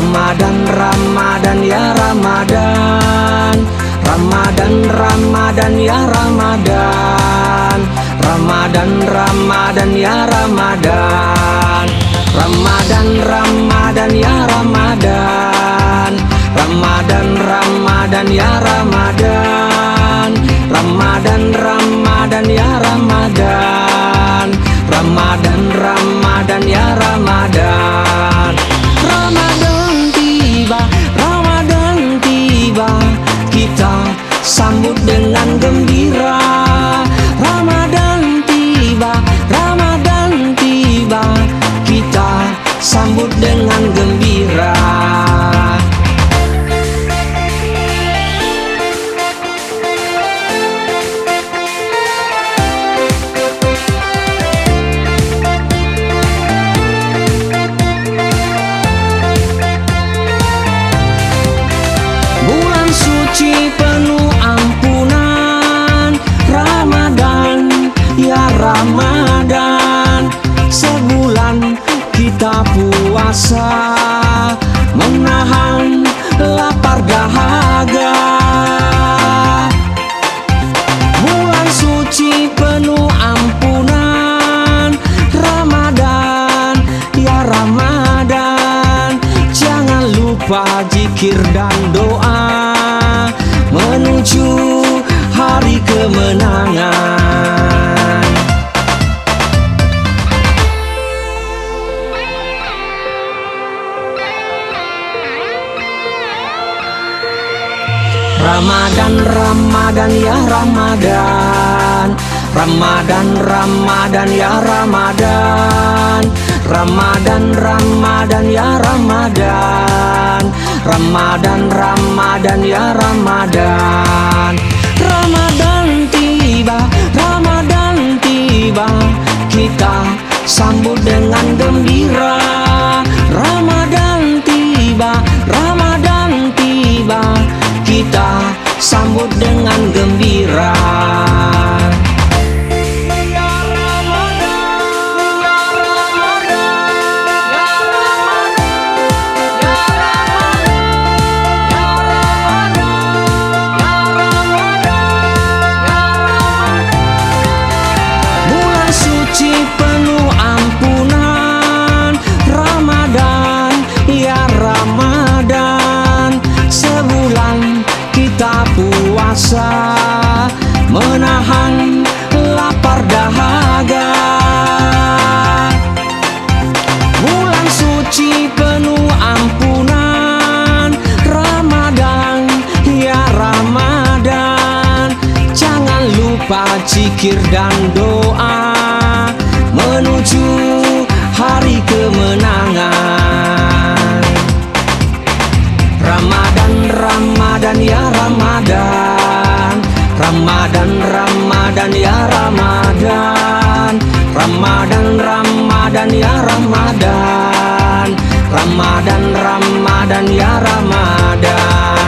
Ramadan Ramadan ya Ramadan. Ramadan Ramadan ya Ramadan. Ramadan Ramadan ya Ramadan. Ramadan Ramadan ya Ramadan. Ramadan Ramadan ya Ramadan. Ramadan Ramadan ya Ramadan. Ramadan Ramadan ya Ramadan. Gembira. Ramadan tiba Ramadan tiba. Kita sambut dengan gembira. Bulan suci Lupa zikir dan doa Menuju hari kemenangan. Ramadan, Ramadan, ya Ramadan. Ramadan, Ramadan, ya Ramadan. Ramadan, Ramadan, ya Ramadan Ramadan, Ramadan, ya Ramadan. Ramadan tiba, Ramadan tiba. Kita sambut dengan gembira. Ramadan tiba, Ramadan tiba. Kita sambut dengan gembira Lapar dahaga. Bulan suci penuh ampunan. Ramadan ya Ramadan. Jangan lupa zikir dan doa. Menuju hari kemenangan Ramadan ya Ramadan. Ramadan, Ramadan ya Ramadan. Ramadan, Ramadan ya Ramadan